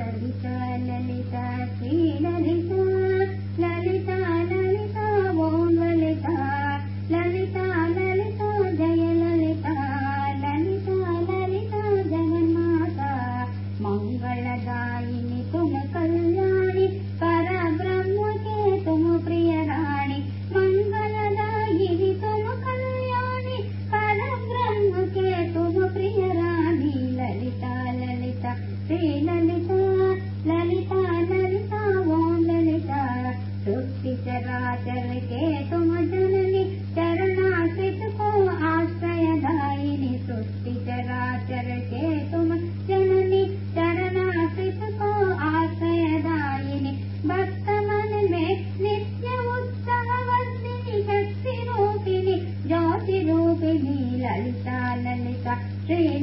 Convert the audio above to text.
ललिता ललिता श्रीललिता ललिता ललिता ॐ ललिता ललिता ललिता जय ललिता ललिता ललिता जगन्माता मङ्गलदायिनि तुम कल्याणि परब्रह्म के तुम प्रिय राणि मङ्गलदायिनि तुम कल्याणि परब्रह्म के तुम प्रिय राणि ललिता ललिता श्री चरणाशित को आश्रयदायिनि चराचर के तुम जननि चरनाशित को आश्रयदायिनी भक्तमन मे नित्य उत्तम वस्तिनि शक्तिरूपिणि ज्योतिरूपिणी ललिता ललिता श्री